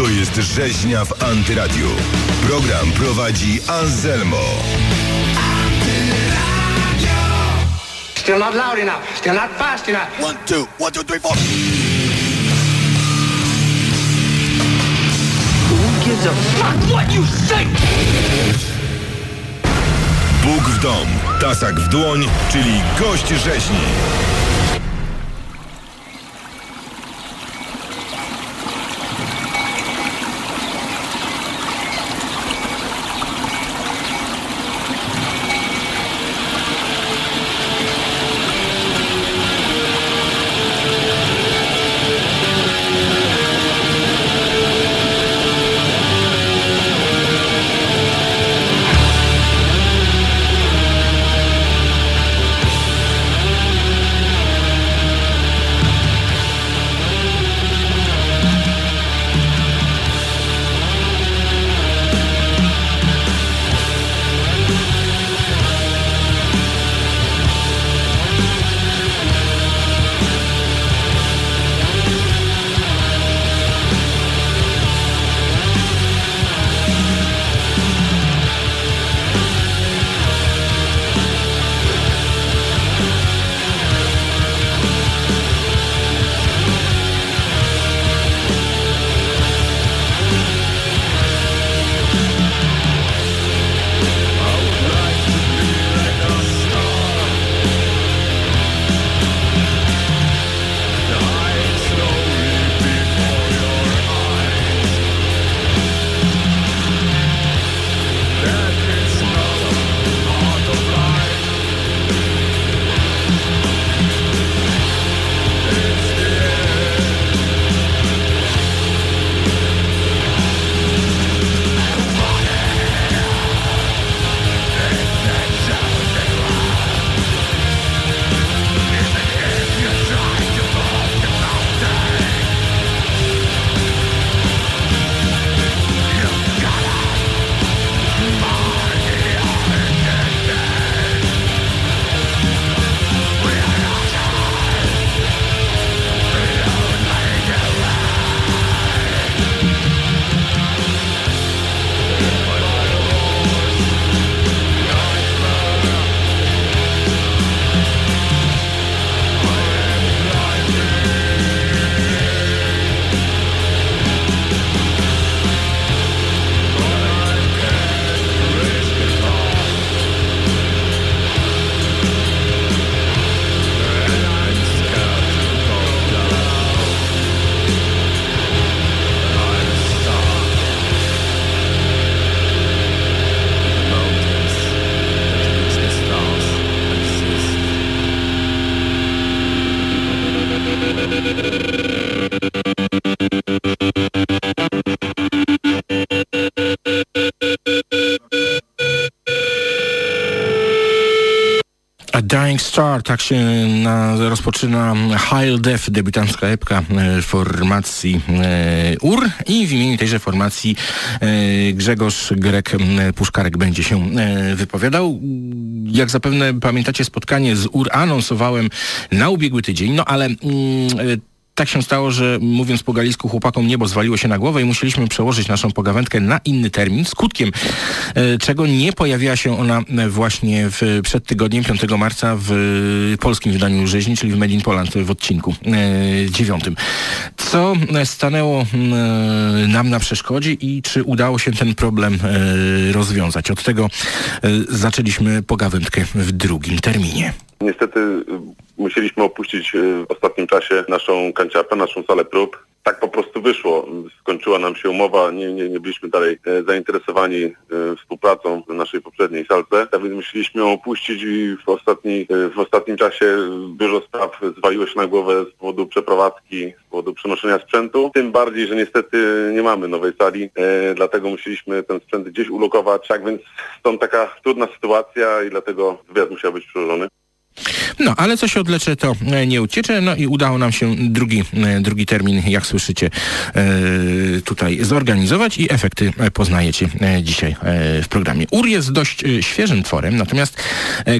To jest Rzeźnia w Antyradiu. Program prowadzi Anselmo. Still not loud enough. Still not fast enough. One, two, one, two, three, four. Who gives a fuck what you say? Bóg w dom, tasak w dłoń, czyli gość rzeźni. A Dying Star, tak się na, rozpoczyna High Def, debiutancka epka e, formacji e, UR i w imieniu tejże formacji e, Grzegorz Grek Puszkarek będzie się e, wypowiadał. Jak zapewne pamiętacie spotkanie z UR anonsowałem na ubiegły tydzień, no ale mm, e, tak się stało, że mówiąc po galisku chłopakom niebo zwaliło się na głowę i musieliśmy przełożyć naszą pogawędkę na inny termin, skutkiem e, czego nie pojawiła się ona e, właśnie w, przed tygodniem 5 marca w e, polskim wydaniu rzeźni, czyli w Made in Poland w odcinku dziewiątym. Co stanęło nam na przeszkodzie i czy udało się ten problem rozwiązać? Od tego zaczęliśmy pogawędkę w drugim terminie. Niestety y, musieliśmy opuścić y, w ostatnim czasie naszą kanciapę, naszą salę prób. Tak po prostu wyszło. Skończyła nam się umowa, nie, nie, nie byliśmy dalej e, zainteresowani współpracą w naszej poprzedniej salce. Tak więc musieliśmy ją opuścić i w, ostatni, w ostatnim czasie dużo spraw zwaliło się na głowę z powodu przeprowadzki, z powodu przenoszenia sprzętu. Tym bardziej, że niestety nie mamy nowej sali, dlatego musieliśmy ten sprzęt gdzieś ulokować. Tak więc stąd taka trudna sytuacja i dlatego wywiad musiał być przełożony. No, ale co się odlecze, to e, nie uciecze. No i udało nam się drugi, e, drugi termin, jak słyszycie, e, tutaj zorganizować i efekty poznajecie dzisiaj w programie. UR jest dość świeżym tworem, natomiast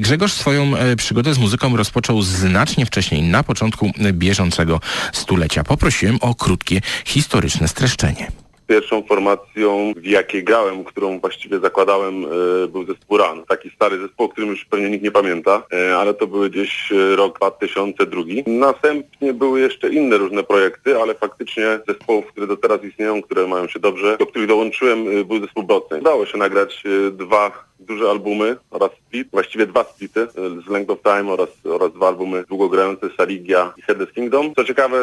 Grzegorz swoją przygodę z muzyką rozpoczął znacznie wcześniej, na początku bieżącego stulecia. Poprosiłem o krótkie historyczne streszczenie. Pierwszą formacją, w jakiej grałem, którą właściwie zakładałem, e, był zespół RAN. Taki stary zespół, o którym już pewnie nikt nie pamięta, e, ale to były gdzieś e, rok 2002. Następnie były jeszcze inne różne projekty, ale faktycznie zespołów, które do teraz istnieją, które mają się dobrze, do których dołączyłem, był zespół Broceń. Udało się nagrać dwa duże albumy oraz split, właściwie dwa splity e, z Length of Time oraz, oraz dwa albumy długogrające Saligia i Headless Kingdom. Co ciekawe,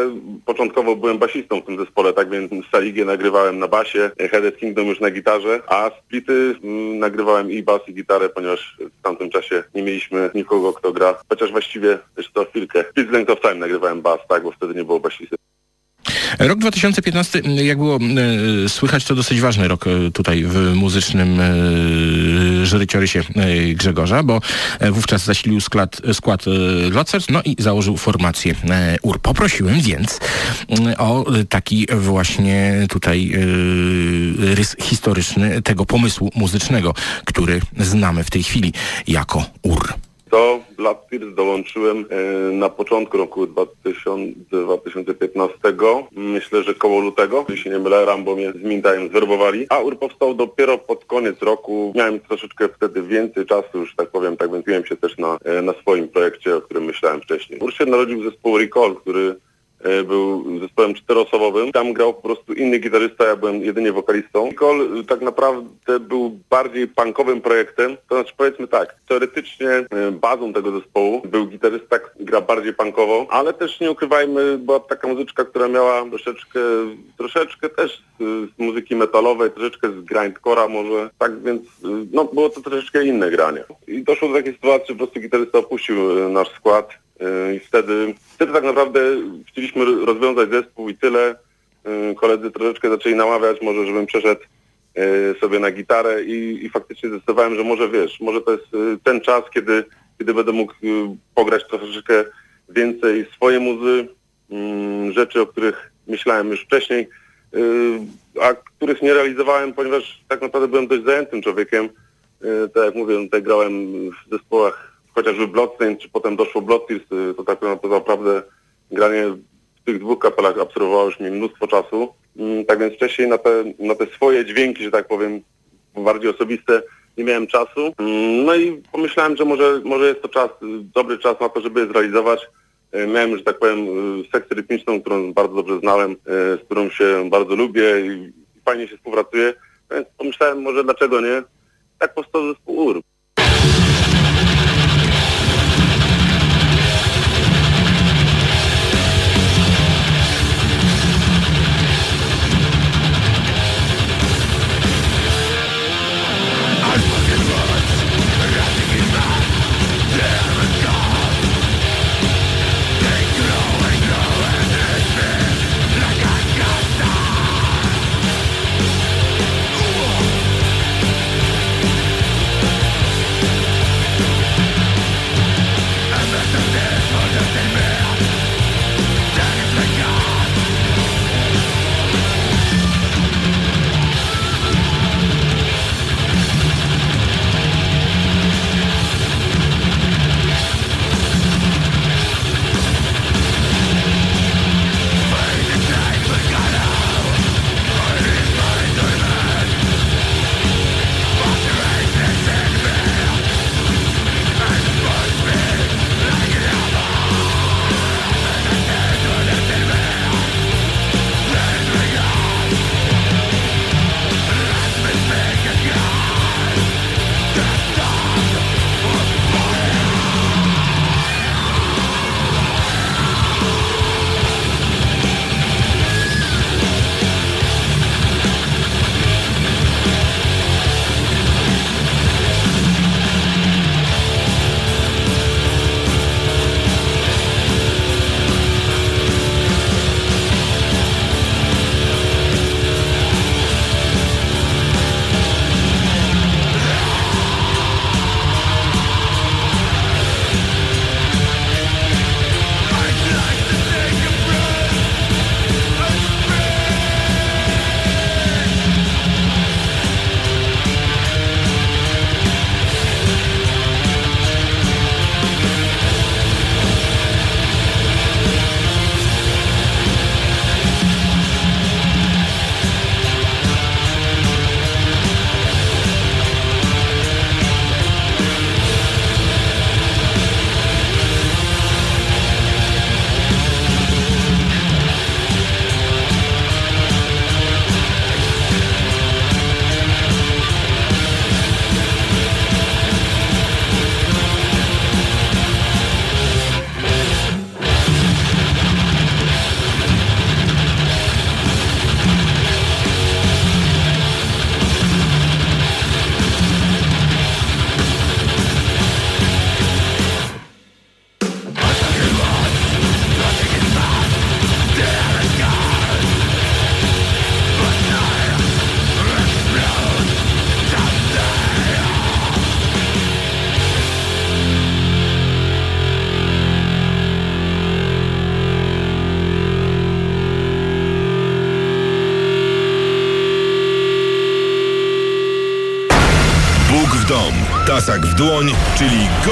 początkowo byłem basistą w tym zespole, tak więc Saligię nagrywałem na basie, e, Headless Kingdom już na gitarze, a splity mm, nagrywałem i bas i gitarę, ponieważ w tamtym czasie nie mieliśmy nikogo, kto gra, chociaż właściwie jeszcze to chwilkę. Split z Length of Time nagrywałem bas, tak, bo wtedy nie było basisty. Rok 2015, jak było e, słychać, to dosyć ważny rok e, tutaj w muzycznym e, życiorysie e, Grzegorza, bo wówczas zasilił skład, skład Locers, no i założył formację UR. Poprosiłem więc mm, o taki właśnie tutaj rys historyczny tego pomysłu muzycznego, który znamy w tej chwili jako UR. Do Blood Tears dołączyłem e, na początku roku 2000, 2015. Myślę, że koło lutego, jeśli nie mylę, Rambo mnie z Mintajem zwerbowali. A UR powstał dopiero pod koniec roku. Miałem troszeczkę wtedy więcej czasu, już tak powiem, tak więc skupiłem się też na, e, na swoim projekcie, o którym myślałem wcześniej. UR się narodził zespół Recall, który był zespołem czteroosobowym. Tam grał po prostu inny gitarysta, ja byłem jedynie wokalistą. Nicole tak naprawdę był bardziej punkowym projektem, to znaczy powiedzmy tak, teoretycznie e, bazą tego zespołu był gitarysta, który gra bardziej punkowo, ale też nie ukrywajmy, była taka muzyczka, która miała troszeczkę, troszeczkę też z, muzyki metalowej, troszeczkę z grindcora może, tak więc e, no było to troszeczkę inne granie. I doszło do takiej sytuacji, że po prostu gitarysta opuścił e, nasz skład, I wtedy, wtedy tak naprawdę chcieliśmy rozwiązać zespół i tyle. Yy, Koledzy troszeczkę zaczęli namawiać, może żebym przeszedł yy, sobie na gitarę i, i faktycznie zdecydowałem, że może wiesz, może to jest yy, ten czas, kiedy, kiedy będę mógł yy, pograć troszeczkę więcej swoje muzy, yy, rzeczy, o których myślałem już wcześniej, yy, a których nie realizowałem, ponieważ tak naprawdę byłem dość zajętym człowiekiem. Yy, Tak jak mówię, tutaj grałem w zespołach chociażby Bloodstained, czy potem doszło Bloodtears, y, to tak naprawdę granie w tych dwóch kapelach absorbowało już mi mnóstwo czasu. Mm, Tak więc wcześniej na te, na te swoje dźwięki, że tak powiem, bardziej osobiste, nie miałem czasu. Mm, No i pomyślałem, że może, może jest to czas, y, dobry czas na to, żeby je zrealizować. Y, Miałem, że tak powiem, sekcję rytmiczną, którą bardzo dobrze znałem, z którą się bardzo lubię i fajnie się współpracuje. Więc pomyślałem, może dlaczego nie? Tak powstał zespół UR.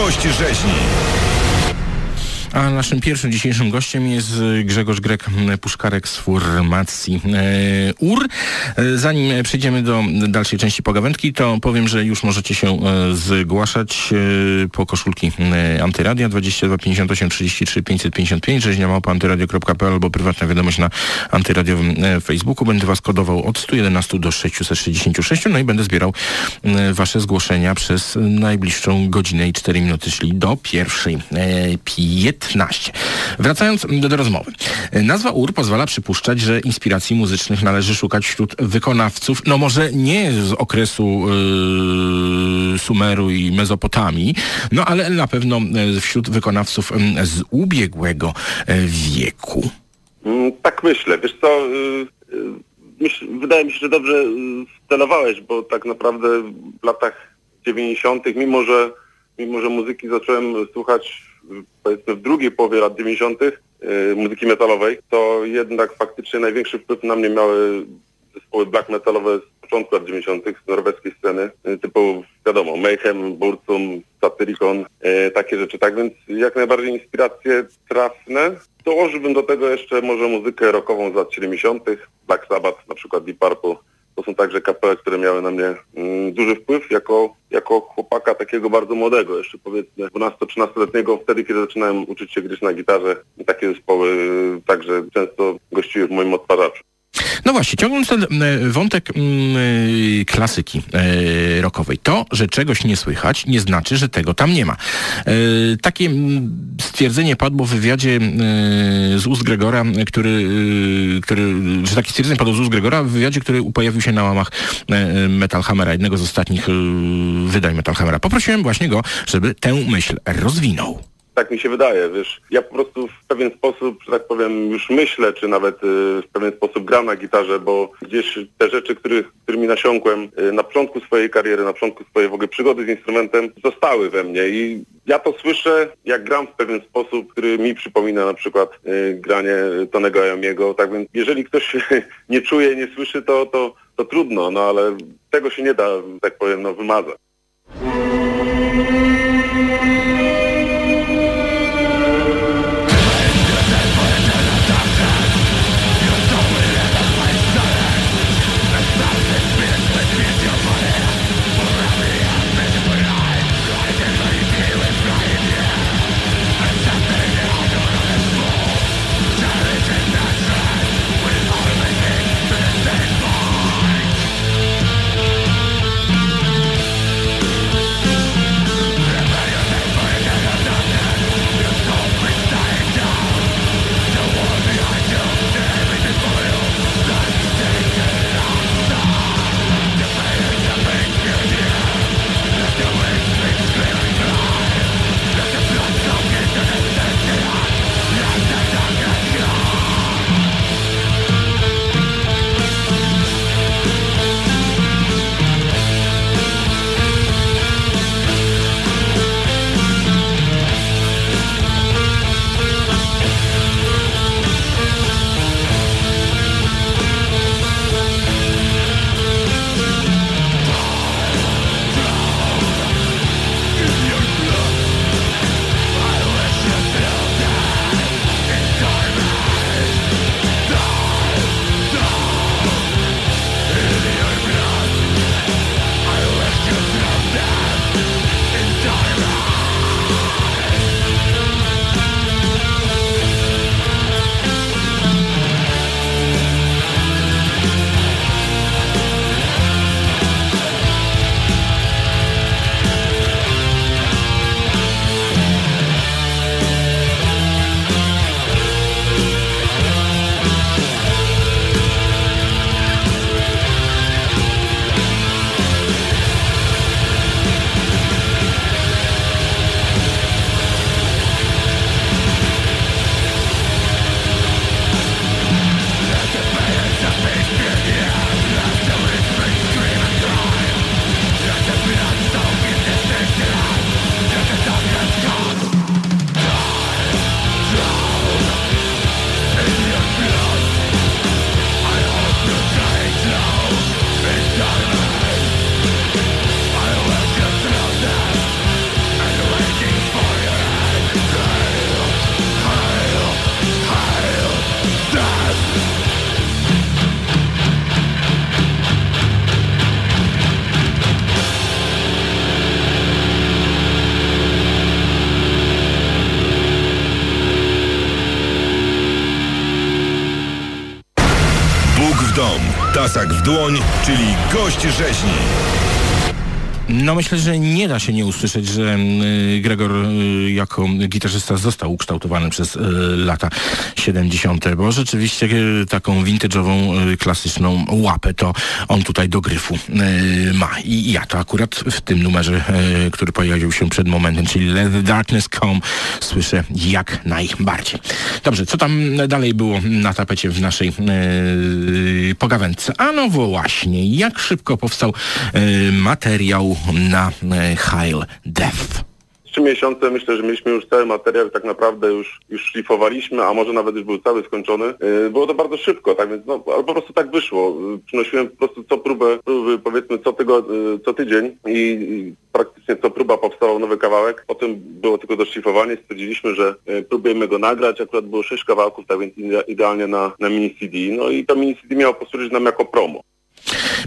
Gość rzeźni. A naszym pierwszym dzisiejszym gościem jest y, Grzegorz Grek Puszkarek z formacji e, UR. Zanim przejdziemy do dalszej części pogawędki, to powiem, że już możecie się zgłaszać po koszulki Antyradia 22 58 33 555 rzeźnia małpa antyradio.pl albo prywatna wiadomość na antyradiowym Facebooku. Będę was kodował od 111 do 666, no i będę zbierał wasze zgłoszenia przez najbliższą godzinę i 4 minuty, czyli do pierwszej e, 15. Wracając do, rozmowy. Nazwa UR pozwala przypuszczać, że inspiracji muzycznych należy szukać wśród wykonawców, no może nie z okresu yy, Sumeru i Mezopotamii, no ale na pewno e, wśród wykonawców mm, z ubiegłego e, wieku. Mm, Tak myślę. Wiesz co, wydaje mi się, że dobrze celowałeś, bo tak naprawdę w latach 90., mimo że, mimo że muzyki zacząłem słuchać powiedzmy w drugiej połowie lat 90., y, muzyki metalowej, to jednak faktycznie największy wpływ na mnie miały zespoły black metalowe z początku lat 90. z norweskiej sceny, y, typu wiadomo, Mayhem, Burzum, Satyricon, y, takie rzeczy. Tak więc jak najbardziej inspiracje trafne. Dołożyłbym do tego jeszcze może muzykę rockową z lat 70. Black Sabbath, na przykład Deep Purple. To są także kapele, które miały na mnie mm, duży wpływ jako, jako chłopaka takiego bardzo młodego, jeszcze powiedzmy 12-13-letniego, wtedy kiedy zaczynałem uczyć się gdzieś na gitarze. Takie zespoły y, także często gościły w moim odtwarzaczu. No właśnie, ciągnąc ten e, wątek mm, e, klasyki e, rockowej. To, że czegoś nie słychać, nie znaczy, że tego tam nie ma. E, takie mm, stwierdzenie padło w wywiadzie z ust Gregora, który, który, że takie stwierdzenie padło z ust Gregora w wywiadzie, który pojawił się na łamach Metal Hammera, jednego z ostatnich wydań Metal Hammera. Poprosiłem właśnie go, żeby tę myśl rozwinął. Tak mi się wydaje, wiesz, ja po prostu w pewien sposób, że tak powiem, już myślę, czy nawet y, w pewien sposób gram na gitarze, bo gdzieś te rzeczy, których, którymi nasiąkłem y, na początku swojej kariery, na początku swojej w ogóle przygody z instrumentem, zostały we mnie i ja to słyszę, jak gram w pewien sposób, który mi przypomina na przykład y, granie Tonego Iommiego, tak więc jeżeli ktoś nie czuje, nie słyszy, to, to, to trudno, no ale tego się nie da, tak powiem, no wymazać. Tasak w dłoń, czyli gość rzeźni. No myślę, że nie da się nie usłyszeć, że y, Gregor y, jako gitarzysta został ukształtowany przez y, lata 70., bo rzeczywiście taką vintage'ową, klasyczną łapę to on tutaj do gryfu ma. I ja to akurat w tym numerze, który pojawił się przed momentem, czyli Let the Darkness Come, słyszę jak najbardziej. Dobrze, co tam dalej było na tapecie w naszej pogawędce? A no właśnie, jak szybko powstał materiał na e, Heil Death. Trzy miesiące myślę, że mieliśmy już cały materiał tak naprawdę już, już szlifowaliśmy, a może nawet już był cały skończony. E, było to bardzo szybko, tak więc no, ale po prostu tak wyszło. Przynosiłem po prostu co próbę, próby, powiedzmy co, e, co tydzień i praktycznie co próba powstawał nowy kawałek. Potem było tylko doszlifowanie. Stwierdziliśmy, że próbujemy go nagrać. Akurat było sześć kawałków, tak więc idealnie na, na mini CD. No i to mini CD miało posłużyć nam jako promo.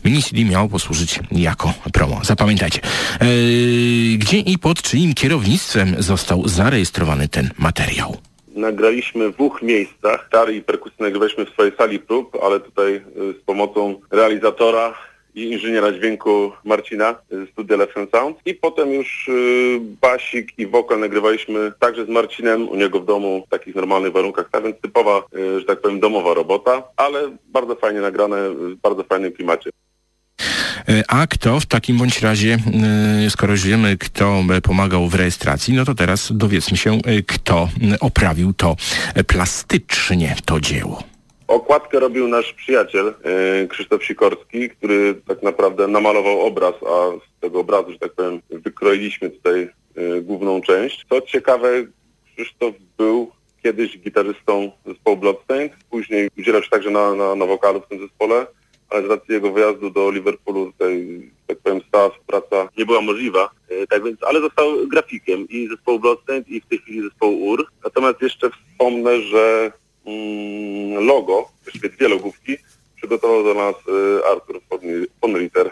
Mini CD miało posłużyć jako promo. Zapamiętajcie. Eee, gdzie i pod czyim kierownictwem został zarejestrowany ten materiał? Nagraliśmy w dwóch miejscach. Stary i perkusję nagrywaliśmy w swojej sali prób, ale tutaj y, z pomocą realizatora i inżyniera dźwięku Marcina z Studia Lesson Sound. I potem już y, basik i wokal nagrywaliśmy także z Marcinem u niego w domu w takich normalnych warunkach, tak więc typowa, y, że tak powiem, domowa robota, ale bardzo fajnie nagrane, w bardzo fajnym klimacie. E, a kto w takim bądź razie, y, skoro już wiemy, kto pomagał w rejestracji, no to teraz dowiedzmy się, kto oprawił to plastycznie, to dzieło. Okładkę robił nasz przyjaciel e, Krzysztof Sikorski, który tak naprawdę namalował obraz, a z tego obrazu, że tak powiem, wykroiliśmy tutaj e, główną część. Co ciekawe, Krzysztof był kiedyś gitarzystą zespołu Bloodstained, później udzielał się także na, na, na wokalu w tym zespole, ale z racji jego wyjazdu do Liverpoolu tutaj, tak powiem, stała współpraca nie była możliwa, e, tak więc, ale został grafikiem i zespołu Bloodstained i w tej chwili zespołu UR. Natomiast jeszcze wspomnę, że logo, właściwie dwie logówki, przygotował do nas y, Artur von Ritter.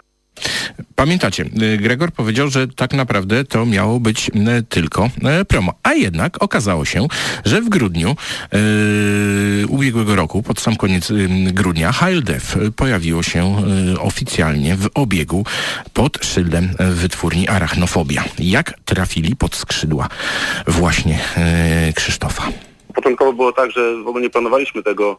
Pamiętacie, y, Gregor powiedział, że tak naprawdę to miało być y, tylko promo. A jednak okazało się, że w grudniu yy, ubiegłego roku, pod sam koniec yy, grudnia, Heil Def pojawiło się yy, oficjalnie w obiegu pod szyldem wytwórni Arachnofobia. Jak trafili pod skrzydła właśnie Krzysztofa? Początkowo było tak, że w ogóle nie planowaliśmy tego,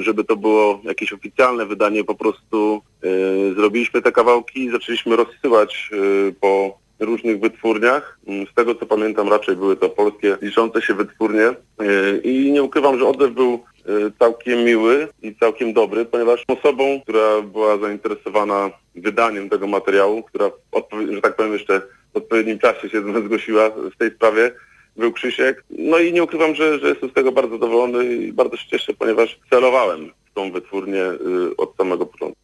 żeby to było jakieś oficjalne wydanie, po prostu y, zrobiliśmy te kawałki i zaczęliśmy rozsyłać y, po różnych wytwórniach. Mm, z tego co pamiętam raczej były to polskie liczące się wytwórnie y, i nie ukrywam, że odzew był całkiem miły i całkiem dobry, ponieważ osobą, która była zainteresowana wydaniem tego materiału, która, że tak powiem jeszcze w odpowiednim czasie się zgłosiła w tej sprawie, był Krzysiek. No i nie ukrywam, że, że jestem z tego bardzo zadowolony i bardzo się cieszę, ponieważ celowałem w tą wytwórnię y, od samego początku.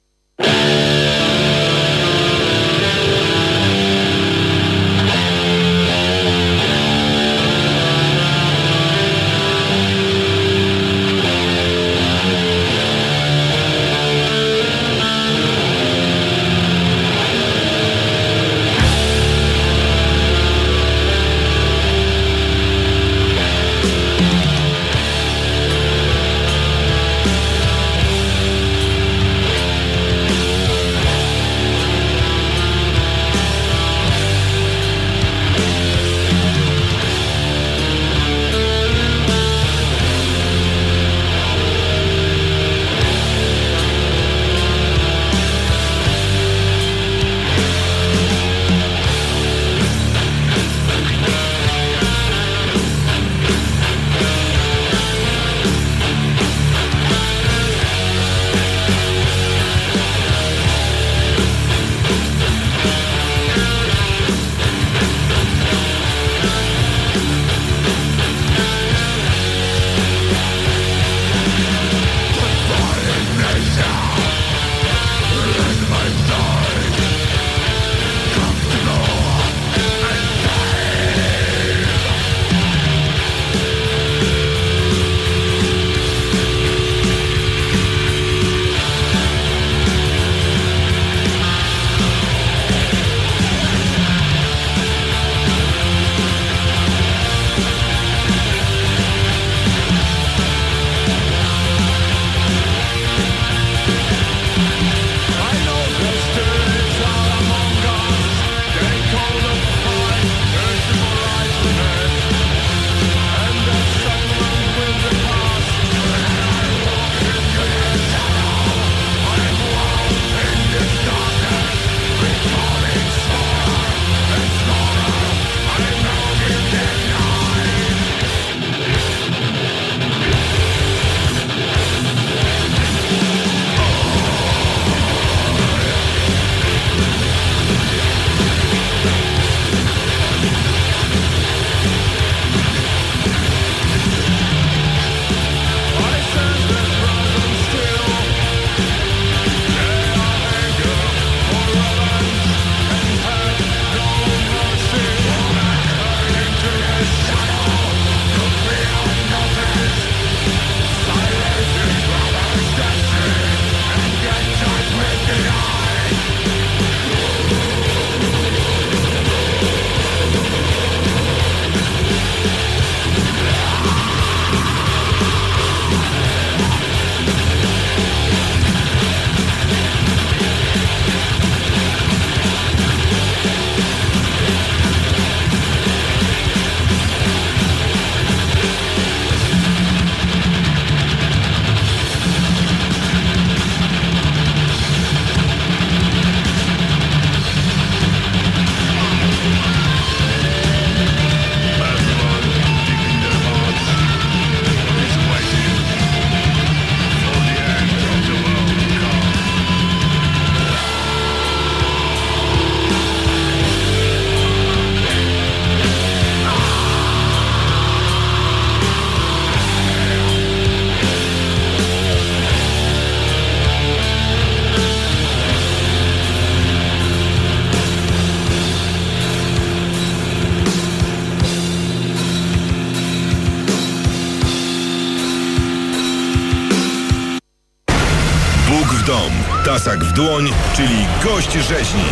Dłoń, czyli gość rzeźni.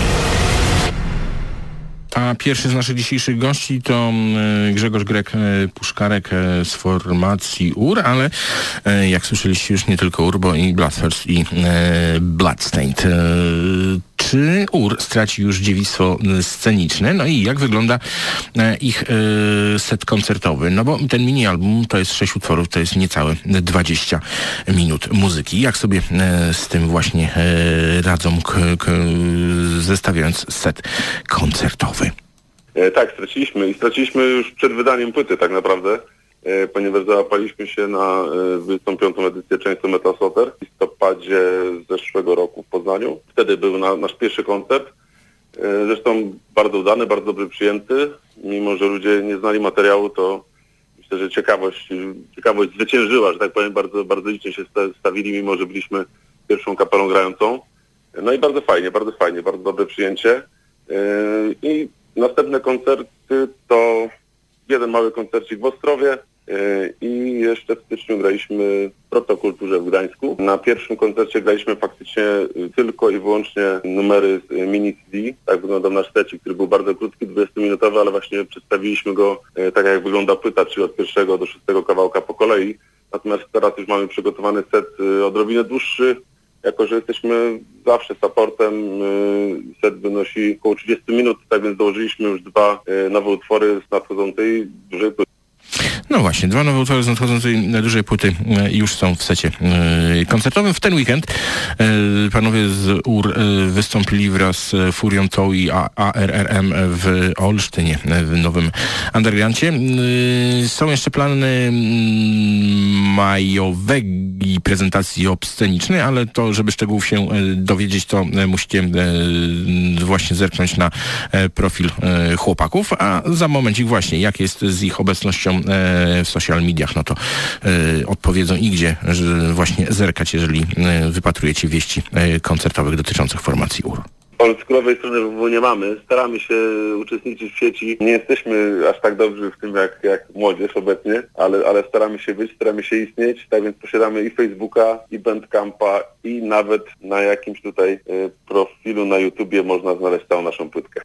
A pierwszy z naszych dzisiejszych gości to mm, Grzegorz Grek e, Puszkarek e, z formacji UR, ale e, jak słyszeliście już nie tylko UR, bo i Bloodthirst i Bloodstained. Czy UR straci już dziewictwo sceniczne? No i jak wygląda ich set koncertowy? No bo ten mini album to jest sześć utworów, to jest niecałe 20 minut muzyki. Jak sobie z tym właśnie radzą, zestawiając set koncertowy? E, tak, straciliśmy i straciliśmy już przed wydaniem płyty tak naprawdę, e, ponieważ załapaliśmy się na 25. E, edycję Często Metal Slaughter w listopadzie zeszłego roku w Poznaniu. Wtedy był na, nasz pierwszy koncert. Zresztą bardzo udany, bardzo dobrze przyjęty. Mimo, że ludzie nie znali materiału, to myślę, że ciekawość, ciekawość zwyciężyła, że tak powiem, bardzo, bardzo licznie się stawili, mimo że byliśmy pierwszą kapelą grającą. No i bardzo fajnie, bardzo fajnie, bardzo dobre przyjęcie. I Następne koncerty to jeden mały koncercik w Ostrowie e, i jeszcze w styczniu graliśmy w Protokulturze w Gdańsku. Na pierwszym koncercie graliśmy faktycznie tylko i wyłącznie numery z mini CD. Tak wyglądał nasz secik, który był bardzo krótki, 20-minutowy, ale właśnie przedstawiliśmy go e, tak jak wygląda płyta, czyli od pierwszego do szóstego kawałka po kolei. Natomiast teraz już mamy przygotowany set e, odrobinę dłuższy, jako że jesteśmy zawsze supportem, set wynosi około 30 minut, tak więc dołożyliśmy już dwa nowe utwory z nadchodzącej dużej no właśnie, dwa nowe utwory z nadchodzącej dużej płyty e, już są w secie e, koncertowym. W ten weekend e, panowie z UR wystąpili wraz z Furią Tow i ARRM w Olsztynie, w nowym undergroundzie. Są jeszcze plany mm, majowegi prezentacji obscenicznej, ale to, żeby szczegółów się dowiedzieć, to musicie właśnie zerknąć na profil chłopaków, a za momencik właśnie, jak jest z ich obecnością w social mediach, no to e, odpowiedzą i gdzie właśnie zerkać, jeżeli e, wypatrujecie wieści e, koncertowych dotyczących formacji UR. Oldschoolowej strony nie mamy. Staramy się uczestniczyć w sieci. Nie jesteśmy aż tak dobrzy w tym jak, jak młodzież obecnie, ale, ale staramy się być, staramy się istnieć. Tak więc posiadamy i Facebooka, i Bandcampa, i nawet na jakimś tutaj profilu na YouTubie można znaleźć całą naszą płytkę.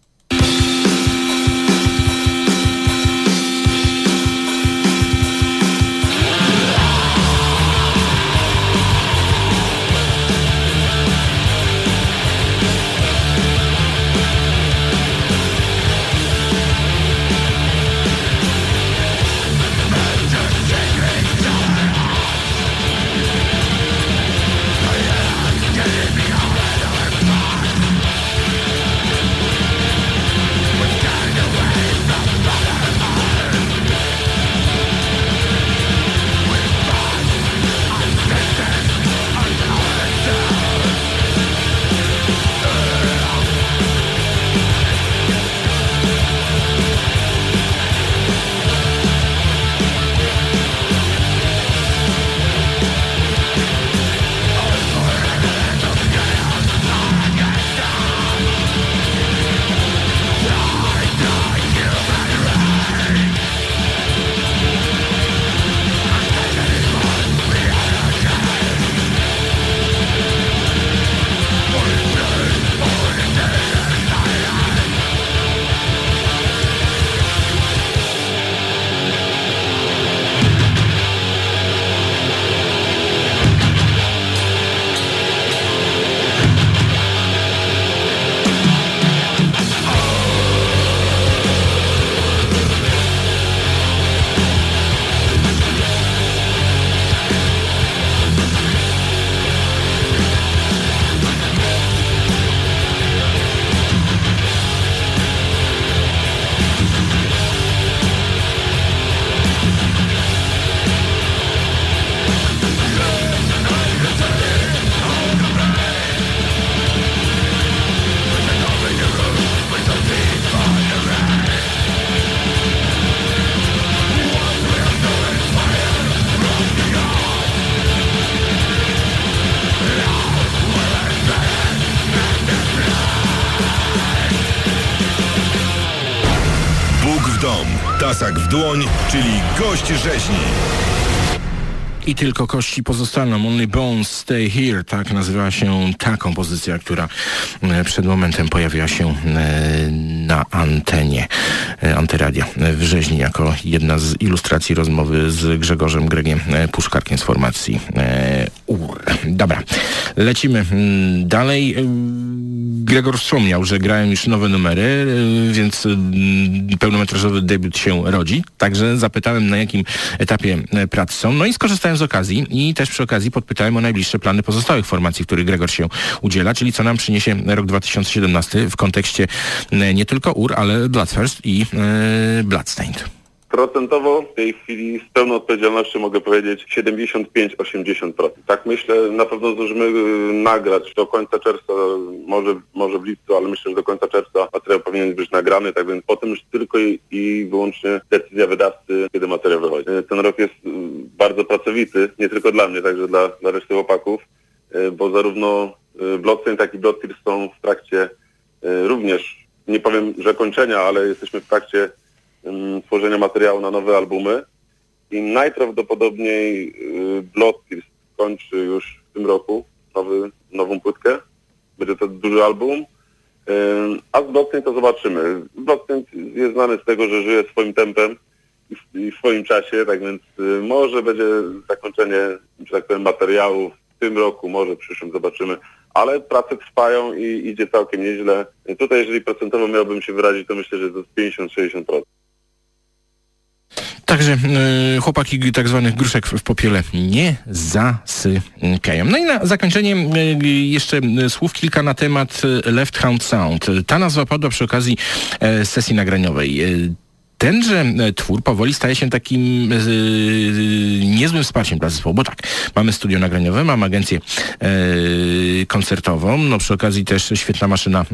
Dłoń, czyli gość rzeźni. I tylko kości pozostaną. Only Bones Stay Here. Tak nazywała się ta kompozycja, która e, przed momentem pojawiła się e, na antenie e, Antyradia w Rzeźni jako jedna z ilustracji rozmowy z Grzegorzem Gregiem Puszkarkiem z formacji UR. Dobra, lecimy mm, dalej. Gregor wspomniał, że grają już nowe numery, więc pełnometrażowy debiut się rodzi. Także zapytałem, na jakim etapie prac są. No i skorzystałem z okazji i też przy okazji podpytałem o najbliższe plany pozostałych formacji, których Gregor się udziela, czyli co nam przyniesie rok 2017 w kontekście nie tylko UR, ale Bloodthirst i yy, Bloodstained. Procentowo w tej chwili z pełną odpowiedzialnością mogę powiedzieć 75-80%. Tak myślę, na pewno zdążymy y, nagrać do końca czerwca, może, może w lipcu, ale myślę, że do końca czerwca materiał powinien być nagrany, tak więc potem już tylko i, i wyłącznie decyzja wydawcy, kiedy materiał wychodzi. Y, ten rok jest y, bardzo pracowity, nie tylko dla mnie, także dla, dla reszty chłopaków, bo zarówno Bloodstained, jak i Bloodtears są w trakcie również, nie powiem, że kończenia, ale jesteśmy w trakcie tworzenia materiału na nowe albumy i najprawdopodobniej y, Bloodtears kończy już w tym roku nowy, nową płytkę. Będzie to duży album. A z Bloodstained to zobaczymy. Bloodstained jest znany z tego, że żyje swoim tempem i w swoim czasie, tak więc y, może będzie zakończenie, że tak powiem, materiału w tym roku, może w przyszłym zobaczymy, ale prace trwają i idzie całkiem nieźle. Tutaj jeżeli procentowo miałbym się wyrazić, to myślę, że to jest 50-60%. Także y, chłopaki tak zwanych gruszek w, popiele nie zasykają. No i na zakończenie y, jeszcze słów kilka na temat Left Hand Sound. Ta nazwa padła przy okazji e, sesji nagraniowej. Tenże twór powoli staje się takim niezłym wsparciem dla zespołu, bo tak, mamy studio nagraniowe, mamy agencję koncertową, no przy okazji też świetna maszyna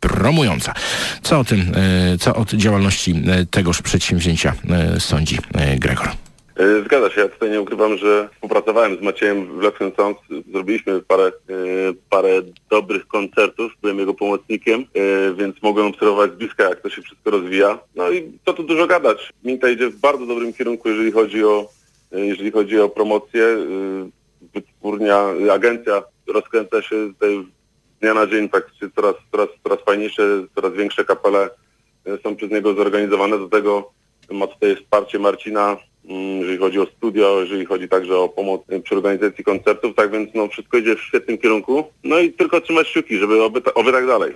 promująca. Co o tym, e, co o działalności e, tegoż przedsięwzięcia e, sądzi Gregor? Zgadza się, ja tutaj nie ukrywam, że współpracowałem z Maciejem w Lexington Sound, zrobiliśmy parę, parę dobrych koncertów, byłem jego pomocnikiem, więc mogłem obserwować z bliska, jak to się wszystko rozwija. No i co tu dużo gadać. Minta idzie w bardzo dobrym kierunku, jeżeli chodzi o, jeżeli chodzi o promocję. Wytwórnia, agencja rozkręca się tutaj dnia na dzień praktycznie coraz, coraz, coraz fajniejsze, coraz większe kapele e, są przez niego zorganizowane. Do tego ma tutaj wsparcie Marcina, mm, jeżeli chodzi o studio, jeżeli chodzi także o pomoc przy organizacji koncertów, tak więc no wszystko idzie w świetnym kierunku. No i tylko trzymać kciuki, żeby oby, oby tak dalej.